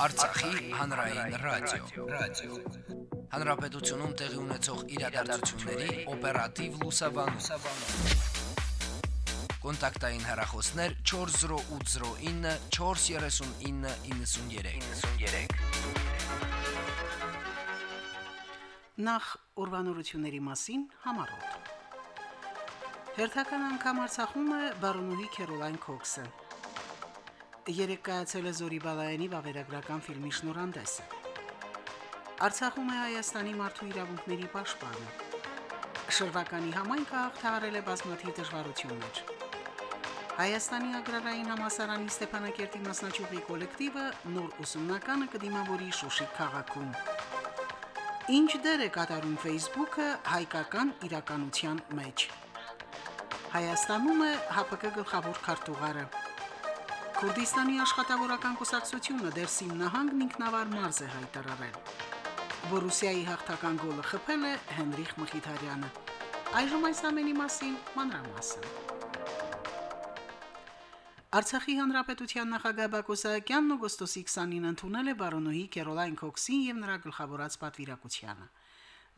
Արցախի հանրային ռադիո, ռադիո։ Հանրապետությունում տեղի ունեցող իրադարձությունների օպերատիվ լուսաբանում։ Կոնտակտային հեռախոսներ 40809 43993։ 93։ Նախ ուրվանորությունների մասին համարոտ։ Հերթական անգամ Արցախում է բարոնուհի Քերոլայն Քոքսը։ Երեք կայացել է Զորի Բալայանի վավերագրական ֆիլմի շնորհանդեսը։ Արցախում է Հայաստանի մարդու իրավունքների պաշտպանը։ Շրջականի համայնքը հաղթահարել է բազմաթիվ դժվարություններ։ Հայաստանի agrarային համասարանի Ստեփանակերտի մասնաճյուղի կոլեկտիվը նոր ուսումնականը կդիմավորի Շուշի քաղաքում։ Ինչ դեր է կատարում Facebook-ը հայկական իրականության մեջ։ Հայաստանում է ՀԱՊԿ գլխավոր քարտուղարը։ Քուրդիստանի աշխատավորական կուսակցությունը Դերսիմ նահանգն ինքնավար մարզ է հայտարարել։ Բորուսիայի հաղթական գոլը խփել է Հենրիխ Մխիթարյանը։ Այժմ այս ամենի մասին մանրամասն։ Արցախի հանրապետության նախագահ Բակո Սահակյանն օգոստոսի 29-ին ընդունել է բարոնոհի Կերոլայն Քոքսին եւ նրա գլխավորած պատվիրակությանը։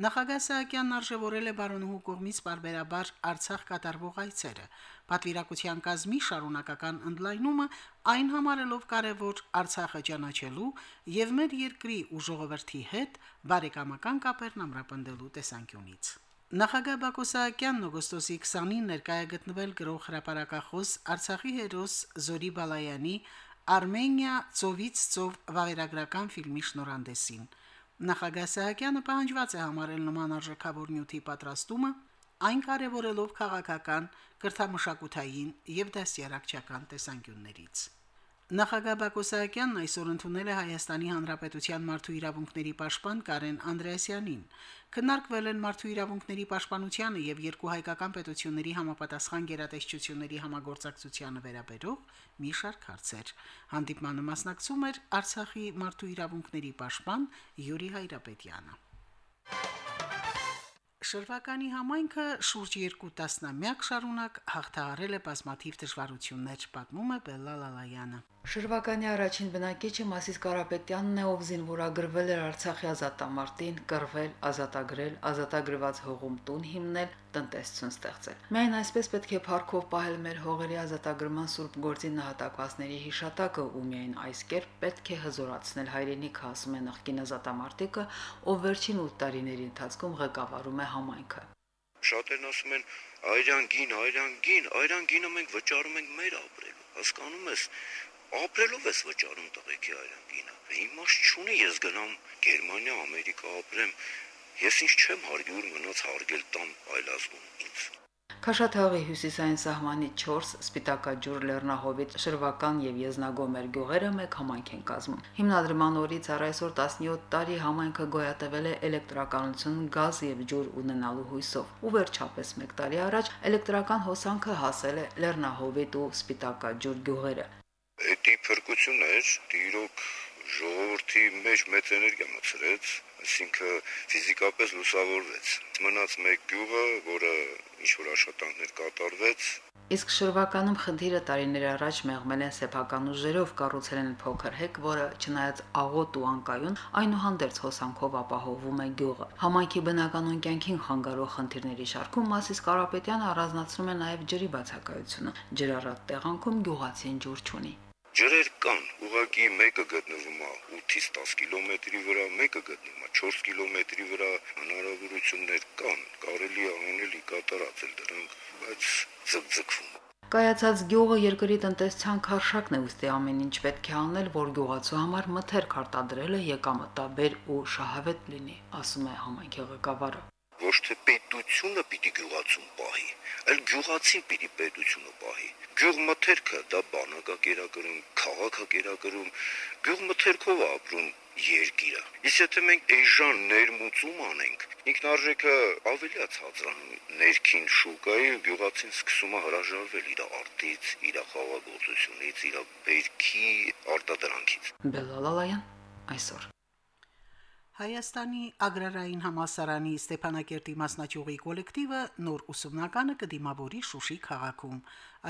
Նախագահ Սահակյանն արժևորել է բարոնուհու կողմից բարբերաբար Արցախ կատարվող այցերը։ Պատվիրակության կազմի շարունակական ընդլայնումը այն համարելով կարևոր Արցախը ճանաչելու եւ մեր երկրի ու ժողովրդի հետ բարեկամական կապերն ամրապնդելու տեսանկյունից։ Նախագահ Բակո Սահակյանն օգոստոսի 20-ին ներկայ է գտնվել գրող հրապարակախոս Արցախի հերոս Զորի Բալայանի Արմենիա ծովից ծով վավերագրական ֆիլմի շնորհանդեսին։ Նախագահ Սահակյանը պահանջված է համարել նման արժեքավոր նյութի պատրաստումը, այն կարևորելով քաղաքական, կրթամշակութային եւ դասյարակչական տեսանկյուններից։ Նախագահ Բակո Սահակյանն այսօր ընդունել է Հայաստանի Հանրապետության մարդու իրավունքների պաշտպան Կարեն Անդրեասյանին։ Քննարկվել են մարդու իրավունքների պաշտպանությանը եւ երկու հայկական պետությունների համապատասխան գերատեսչությունների համագործակցությանը վերաբերող մի շարք հարցեր։ Հանդիպմանը մասնակցում էր Արցախի մարդու իրավունքների պաշտպան Յուրի Հայրապետյանը։ Շրջականի համայնքը շուրջ 2 տասնամյակ շարունակ հաղթահարել է բազմաթիվ դժվարություններ, պատմում է Բելլա Լալայանը։ Շրջականի առաջին բնակիչը Մասիս Կարապետյանն է, ով զինվորագրվել էր Արցախի ազատամարտին, կռվել, ազատագրել, ազատագրված հողում տուն հիմնել, տնտեսություն ստեղծել։ Միայն այսպես պետք է փառքով պահել մեր հողերի ազատագրման սուրբ գործի նահատակվածների հիշատակը ու միայն այս կերպ պետք է հզորացնել հայրենիքը, ասում է նախկին ազատամարտիկը, ով վերջին 8 տարիների ընթացքում ղեկավարում է համայնքը։ Շատերն ասում են այրան գին, այրան գին, այրան գինը մենք վճարում ենք մեր ապրելու։ Հասկանում ես, ապրելով ես վճարում տղեկի այրան գինը։ Իմաստ չունի ես գնամ Գերմանիա, Ամերիկա ապրեմ։ Ես ինչ չեմ հարգյուր մնաց հարգել տամ այլազգուն ինձ։ Քաշաթաղի հյուսիսային սահմանի 4 Սպիտակաջուր Լեռնահովիտ Շրվական եւ Եզնագոմեր գյուղերը մեկ համայնք են կազմում։ Հիմնադրման օրից առ այսօր 17 տարի համայնքը գոյատևել է էլեկտրականություն, գազ եւ ջուր ունենալու հույսով։ Ու վերջապես 1 տարի առաջ էլեկտրական հոսանքը հասել է Լեռնահովիտ ու Սպիտակաջուր գյուղերը։ Էդի փրկություն էր, դիրոք ժողովրդի մեջ մեծ էներգիա մցրեց, այսինքն ֆիզիկապես լուսավորվեց։ Մնաց մեկ գյուղը, որը ինչ որ աշխատանքներ կատարվեց, Իսկ շրջականում խնդիրը տարիներ առաջ մեղմել են սեփական ուժերով կառուցել են փոքր հեկ, որը չնայած աղոտ ու անկայուն, այնուհանդերձ հոսանքով ապահովում է գյուղը։ Համայնքի բնականon կյանքին խանգարող խնդիրների շարքում Մասիս Կարապետյանը առանձնացնում է նաև ջրի բացակայությունը։ Ջրառատ տեղանքում գյուղացին ջուր չունի։ Ջրեր կան, ուղղակի մեկը գտնվում է 8-ից 10 կիլոմետրի վրա, մեկը գտնվում է 4 կիլոմետրի վրա, հնարավորություններ կան, կարելի է անելի կատարածել դրանք, բայց ձգձգվում։ Կայացած գյուղը երկրի տնտեսության քարշակն է, ուստի ամեն ինչ պետք է անել, որ գյուղացու համար մթերք արտադրելը եկամտաբեր ու շահավետ լինի, ասում է համայնքի ղեկավարը ոչ թե պետությունը պիտի գյուղացուն պահի, այլ գյուղացին պիտի պետությունը պահի։ Գյուղմթերքը դա բանակա կերակրում, քաղաքը կերակրում, գյուղմթերքով ապրում երկիրը։ Իսկ եթե մենք էժան ներմուծում անենք, ինքնարժեքը ավելի ցածրանում ներքին շուկայի գյուղացին սկսում է հրաժարվել իր արտից, իր խաղաղությունից, իր բերքի արտադրանքից։ Բելալալայան այսօր Հայաստանի agrarային համասարանի Ստեփանակերտի մասնաճյուղի կոլեկտիվը նոր ուսումնականը կդիմավորի Շուշի քաղաքում։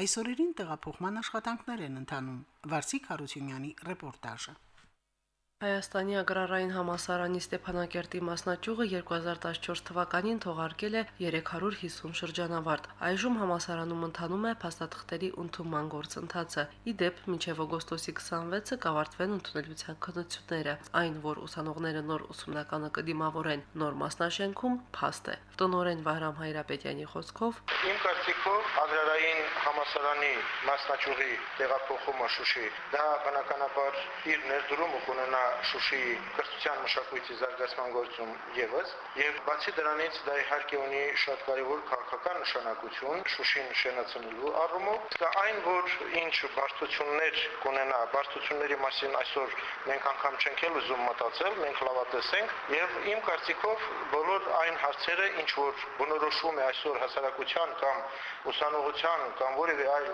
Այսօրերին տեղափոխման աշխատանքներ են ընթանում։ Վարսիկ Հարությունյանի ռեպորտաժը։ Հայաստանի agrarային համասարանի Ստեփանակերտի մասնաճյուղը 2014 թվականին թողարկել է 350 շրջանավարտ։ Այժմ համասարանում ընթանում է փաստաթղթերի ընդունման գործընթացը։ Ի դեպ, մինչև օգոստոսի 26-ը կավարտվեն ընդունելության քննությունները։ Այն, որ ուսանողները նոր ուսումնականը կդիմավորեն նոր մասնաշենքում, փաստ է։ Տնորեն Վահրամ Հայրապետյանի խոսքով. Իմ կարծիքով agrarային համասարանի մասնաճյուղի տեղափոխումը Շուշի դա բնականաբար իր ներդրումը կունենա Շուշիի կրթության մշակույթի զարգացման գործում եւս եւ բացի դրանից դա իհարկե ունի շատ կարեւոր քաղաքական նշանակություն Շուշին նշանացնելու առումով դա այն որ ինչ բարդություններ կունենա բարդությունների մասին այսօր մենք անգամ չենք էլ ուզում մտածել մենք լավատեսենք եւ իմ կարծիքով բոլոր այն հարցերը ինչ որ բնորոշվում է այսօր հասարակության կամ ուսանողության կամ որևէ այլ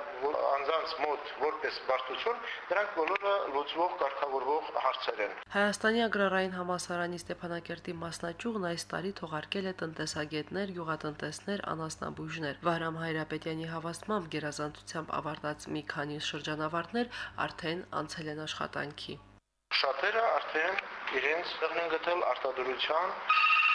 անձանց մոտ որպես բարդություն դրանք բոլորը լուծվող կարգավորվող հարցեր են Հայաստանի agrarային համասարանի Ստեփանակերտի մասնաճյուղն այս տարի թողարկել է տնտեսագետներ, յուղատնտեսներ, անասնաբույժներ։ Վահրամ Հայրապետյանի հավաստմամբ գերազանցությամբ ավարտած մի քանի շրջանավարտներ արդեն անցել են աշխատանքի։ շատերը արդեն իրենց տեղն են գտել արտադրության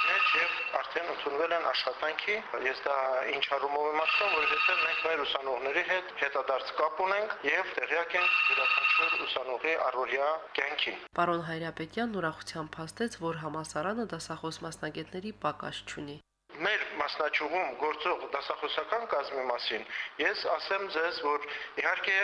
մեջ եւ արդեն ընդունվել են աշխատանքի։ Ես դա ինչ առումով եմ ասում, որովհետեւ մենք մեր ուսանողների հետ հետադարձ կապ ունենք եւ տեղյակ ենք յուրաքանչյուր ուսանողի առօրյա կյանքին։ Պարոն Հայրապետյանն ուրախությամբ փաստեց, որ համասարանը դասախոս մասնագետների պակաս չունի մեր մասնաճյուղում գործող դասախոսական կազմի մասին ես ասեմ ձեզ, որ իհարկե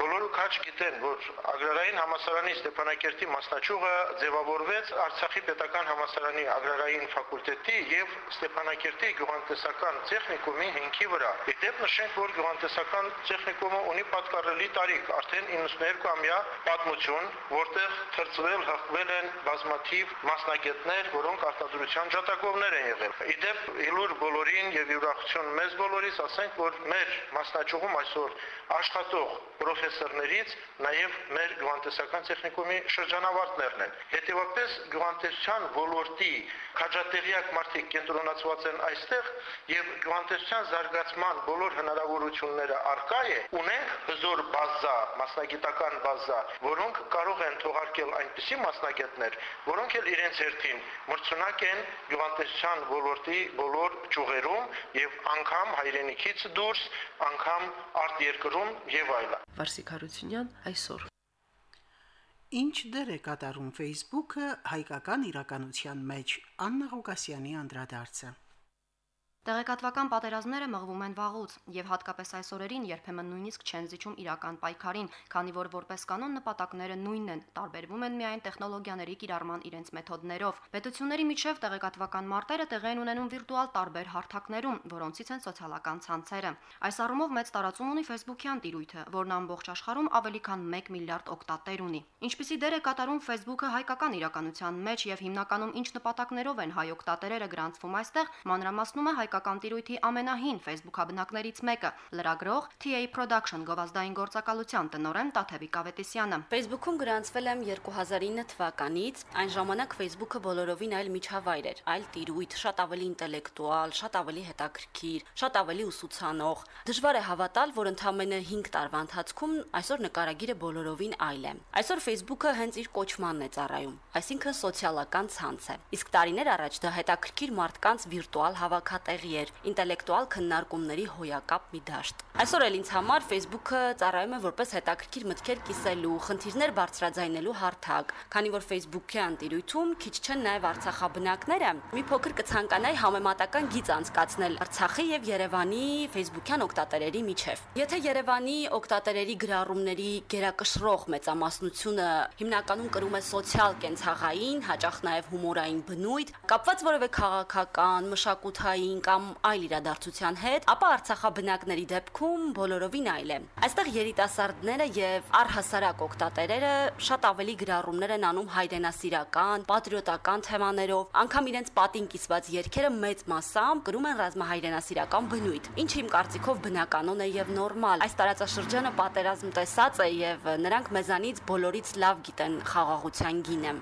բոլորը քաչ գիտեն, որ Ագրարային համասարանի Ստեփանակերտի մասնաճյուղը ձևավորվեց Արցախի պետական համասարանի Ագրարային ֆակուլտետի եւ Ստեփանակերտի գյուղատնտեսական տեխնիկումի հիմքի վրա։ Իդեպ նշենք, որ գյուղատնտեսական տեխնիկումը ունի պատկառելի տարիք, արդեն 92-ամյա պատմություն, որտեղ թրծվել, հղկվել են բազմաթիվ մասնագետներ, որոնք արտադրության ջատագովներ են եղել։ Իդեպ ելուր բոլորին եւ ուրախություն մեզ բոլորիս ասենք, որ մեր մասնաճյուղում այսօր աշխատող պրոֆեսորներից նաեւ մեր գյուղատնտեսական տեխնիկումի շրջանավարտներն են։ Հետևաբար գյուղատնտեսության ոլորտի քաջատեղյակ մարդիկ կենտրոնացված են այստեղ եւ գյուղատնտեսության զարգացման բոլոր հնարավորությունները արկա է, ունենք հզոր բազա, մասնագիտական բազա, որոնք կարող են թողարկել այնպիսի մասնագետներ, որոնք էլ իրենց հերթին մրցունակ են գյուղատնտեսության ոլորտի բոլոր ճյուղերում եւ անգամ հայրենիքից դուրս, անգամ արտերկրում եւ այլն։ Վարսիկ Հարությունյան այսօր Ինչ դեր է կատարում Facebook-ը հայկական իրականության մեջ Աննա Ղուկասյանի անդրադարձը Տեղեկատվական պատերազմները մղվում են վաղուց եւ հատկապես այս օրերին երբեմն նույնիսկ չեն զիջում իրական պայքարին, քանի որ որպես կանոն նպատակները նույնն են, տարբերվում են միայն տեխնոլոգիաների կիրառման իրենց մեթոդներով։ Պետությունների միջև տեղեկատվական մարտերը տեղի են ունենում վիրտուալ տարբեր հարթակներում, որոնցից են սոցիալական ցանցերը։ Այս առումով մեծ տարածում ունի Facebook-յան տիրույթը, որն ամբողջ աշխարհում ավելի քան 1 միլիարդ օգտատեր ունի։ Ինչպիսի դեր է կատարում Facebook-ը հայկական իրականության մեջ եւ հիմնականում ինչ նպատակներով են հայ օգտատերերը գրանցվում այստեղ, մանրամասնում է հայ հայկական տիրույթի ամենահին Facebook-աբնակներից մեկը՝ լրագրող TA Production գովազդային գործակալության տնօրեն Տաթևիկ Ավետիսյանը։ Facebook-ում գրանցվել եմ 2009 թվականից։ Այն ժամանակ Facebook-ը բոլորովին այլ միջավայր էր, այլ տիրույթ, շատ ավելի ինտելեկտուալ, շատ ավելի հետաքրքիր, շատ ավելի ուսուցանող։ Դժվար է հավատալ, որ ընդամենը 5 տարվա ընթացքում այսօր նկարագիրը բոլորովին այլ է։ Այսօր Facebook-ը հենց իր կոչմանն է ծառայում, այսինքն սոցիալական ցանց է։ Իսկ տարիներ առաջ դա հետաքրքիր մարդկանց վիրտուալ հավաքատեղ տեղի էր ինտելեկտուալ քննարկումների հոյակապ մի դաշտ։ Այսօր էլ ինձ համար Facebook-ը ծառայում է որպես հետաքրքիր մտքեր կիսելու, խնդիրներ բարձրաձայնելու հարթակ, քանի որ Facebook-ի անտիրույթում քիչ չեն նաև Արցախաբնակները։ Մի փոքր կցանկանայի համեմատական գիծ անցկացնել Արցախի եւ Երևանի Facebook-յան օգտատերերի միջև։ Եթե Երևանի օգտատերերի գրառումների գերակշռող մեծամասնությունը հիմնականում կրում է սոցիալ կենցաղային, հաճախ նաև հումորային բնույթ, կապված որևէ քաղաքական, մշակութային կամ այլ իրադարձության հետ, ապա Արցախաբնակների դեպքում բոլորովին այլ է։ Այստեղ երիտասարդները եւ առհասարակ օկտատերերը շատ ավելի գրառումներ են անում հայրենասիրական, պատրիոտական թեմաներով, անգամ իրենց պատին կիսված երգերը մեծ մասամբ կրում են ռազմահայրենասիրական բնույթ, ինչը իմ կարծիքով բնականon է եւ նորմալ։ Այս տարածաշրջանը պատերազմ տեսած է եւ նրանք մեզանից բոլորից լավ գիտեն խաղաղության գինը։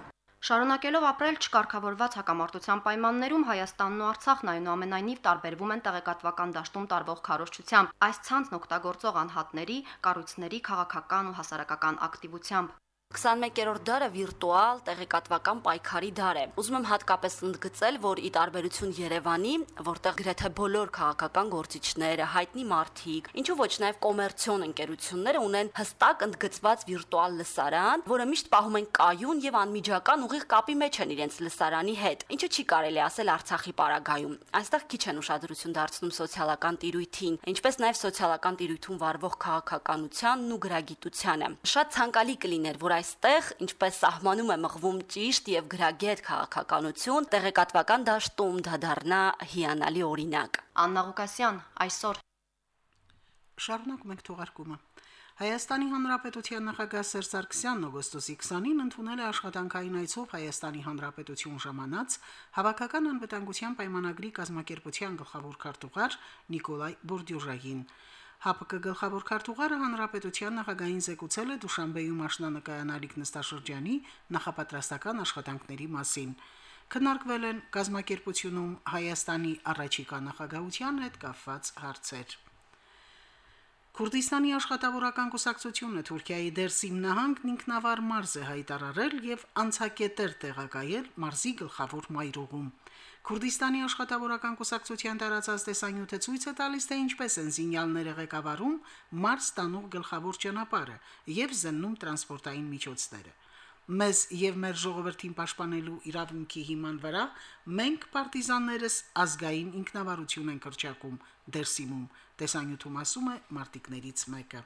Շարունակելով ապրել չկարգավորված հակամարտության պայմաններում Հայաստանն ու Արցախն այնուամենայնիվ տարբերվում են տեղեկատվական դաշտում տարվող քարոշչությամբ, այս ցանցն օգտագործող անհատների, կառույցների քաղաքական ու հասարակական ակտիվությամբ։ 21-րդ դարը վիրտուալ տեղեկատվական պայքարի դար է։ Ուզում եմ հատկապես ընդգծել, որ ի տարբերություն Երևանի, որտեղ գրեթե բոլոր քաղաքական գործիչները, հայտնի մարդիկ, ինչու ոչ նաև կոմերցիոն ընկերությունները ունեն հստակ ընդգծված վիրտուալ լսարան, որը միշտ պահում են կայուն եւ անմիջական ուղիղ կապի մեջ են իրենց լսարանի հետ։ Ինչու չի կարելի ասել Արցախի պարագայում։ Այստեղ քիչ են ուշադրություն դարձնում սոցիալական տիրույթին, ինչպես նաև սոցիալական տիրույթում վարվող քաղաքականությանն ու գրագիտությանը։ Շատ ցանկալի կլիներ, որ այստեղ, ինչպես սահմանում է մղվում ճիշտ եւ գրագետ քաղաքականություն, տեղեկատվական դաշտում դա դառնա հիանալի օրինակ։ Աննա Ղուկասյան, այսօր Շարունակում ենք թողարկումը։ Հայաստանի Հանրապետության նախագահ Սերժ Սարգսյանն օգոստոսի 20-ին ընդունել է աշխատանքային այցով Հայաստանի Հանրապետություն ժամանած հավաքական անվտանգության պայմանագրի կազմակերպության գլխավոր քարտուղար Նիկոլայ Բորդյուժային։ ՀԱՊԿ գլխավոր քարտուղարը հանրապետության նախագահին զեկուցել է Դուշանբեյում աշնանկայանալիք նստաշրջանի նախապատրաստական աշխատանքների մասին։ Քննարկվել են գազམ་ակերպությունում Հայաստանի առաջիկա նախագահության հետ կապված հարցեր։ Քուրդիստանի աշխատավորական կուսակցությունը Թուրքիայի Դերսիմ նահանգն ինքնավար մարզ է հայտարարել եւ անցակետեր տեղակայել մարզի գլխավոր մայրուղում։ Քուրդիստանի աշխատավորական կուսակցության տարածած տեսանյութը ցույց է տալիս, թե ինչպես են զինյալները ղեկավարում մարզ տանող գլխավոր ճանապարհը եւ զննում տրանսպորտային միջոցները։ Մեզ եւ մեր ժողովրդին պաշտպանելու իրավունքի հիման վրա մենք պարտիզաններս ազգային ինքնավարություն են կրճակում Դերսիմում, տեսանյութում ասում է մարտիկներից մեկը։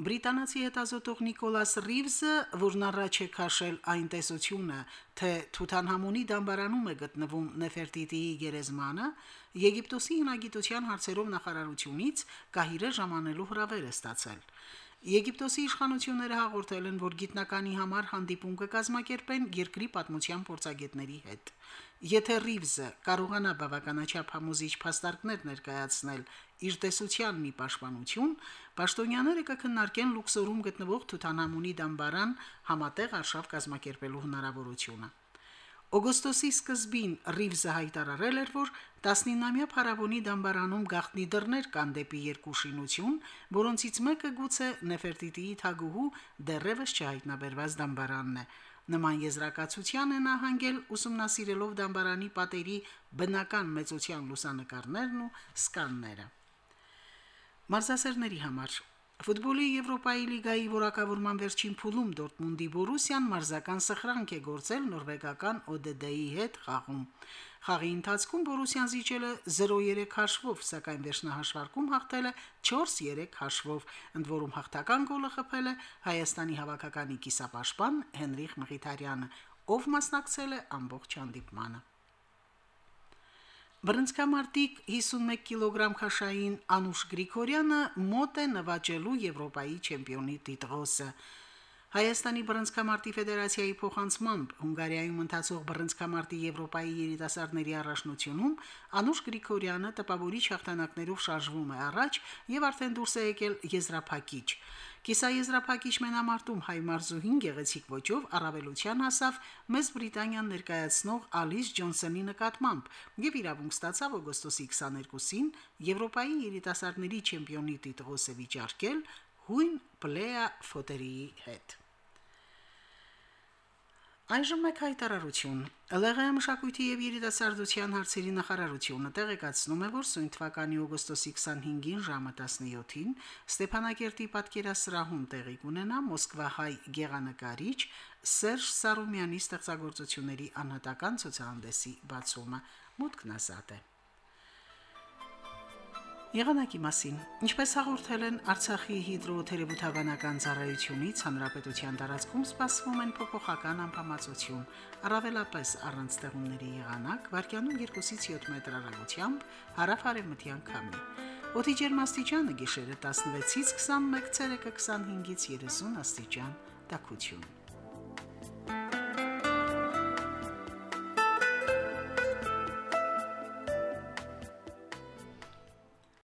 Բրիտանացի հետազոտող Նիկոլաս Ռիվզը, որն առաջ է քաշել այն տեսությունը, թե Թութանհամոնի դամբարանում է գտնվում Նեֆերտիտիի գերեզմանը, Եգիպտոսի հնագիտության հարցերով նախարարությունից կահիրը ժամանելու հրավեր է ստացել։ Եգիպտոսի իշխանությունները հաղորդել են, որ գիտնականի համար հանդիպում կկազմակերպեն երկրի պատմության փորձագետների հետ։ Եթե Ռիվզը կարողանա բավականաչափ համոզիչ փաստարկներ ներկայացնել իր տեսության մի պաշտպանություն, պաշտոնյաները կքննարկեն Լուքսորում գտնվող Թութանհամոնի դամբարան համատեղ արշավ կազմակերպելու հնարավորությունը։ Օգոստոսի սկզբին Ռիվզը հայտարարել էր, որ 19-ամյա փարավոնի դամբարանում գաղտնի դռներ կան դեպի երկու շինություն, որոնցից մեկը գուցե Նեֆերտիտիի թագուհու դեռևս չհայտնաբերված դամբարանն է։ Նման եզրակացության է նահանգել ուսումնասիրելով դամբարանի պատերի բնական մեծության լուսանկարներն ու սկանները։ Մարզասերների համար Ֆուտբոլի Եվրոպայի լիգայի որակավորման վերջին փուլում Դորտմունդի Բորուսիան մարզական սխրանք է գործել նորվեգական ODD-ի հետ խաղում։ Խաղի ընթացքում Բորուսիան զիջել է 0-3 հաշվով, սակայն վերջնահաշվարկում հաղթել է 4-3 հաշվով, ընդ որում հաղթական գոլը խփել է Հայաստանի հավաքականի կիսապաշտպան Հենրիխ Մղիթարյանը, ով մասնակցել է ամբողջ հանդիպմանը։ Բրնցքամարտիկ 51 կիլոգրամ քաշային Անուշ Գրիգորյանը մոտ է նվաճելու Եվրոպայի չեմպիոնի տիտղոսը։ Հայաստանի բռնցքամարտի ֆեդերացիայի փոխանցմամբ Հունգարիայում ընթացող բռնցքամարտի Եվրոպայի երիտասարդների առաջնությունում Անուշ Գրիգորյանը տպավորիչ հաղթանակներով շարժվում է առաջ եւ արդեն դուրս է եկել եզրափակիչ։ Կիսաեզրափակիչ մենամարտում հայ մարզուհին գեղեցիկ ոճով առավելության հասավ մեծ Բրիտանիան ներկայացնող Ալիս Ջոնսոնի նկատմամբ եւ իրավունք ստացավ օգոստոսի 22-ին Եվրոպայի երիտասարդների չեմպիոնի տիտղոսը վիճարկել հույն Պլեա Ֆոտերիի հետ։ Այժմ մեկ հայտարարություն։ ԼՂՀ մշակույթի եւ երիտասարդության հարցերի նախարարությունը տեղեկացնում է, որ սույն թվականի օգոստոսի 25-ին ժամը 17-ին Ստեփանակերտի պատկերասրահում տեղի կունենա Մոսկվա հայ գեղանկարիչ Սերժ Սարոմյանի ստեղծագործությունների անհատական ցուցահանդեսի բացումը։ Մուտքն ազատ է։ Եղանակի մասին։ Ինչպես հաղորդել են Արցախի հիդրոթերապևտաբանական ծառայությունից, հանրապետության տարածքում սպասվում են փոփոխական ամպամածություն, առավելապես առանց ստեղումների եղանակ, վարկյանում 2-ից 7 մետր հեռագությամբ հարավ-արևմտյան քամի։ Օդի ջերմաստիճանը գիշերը 16-ից 21, ցերեկը 25-ից 30 աստիճան տաքություն։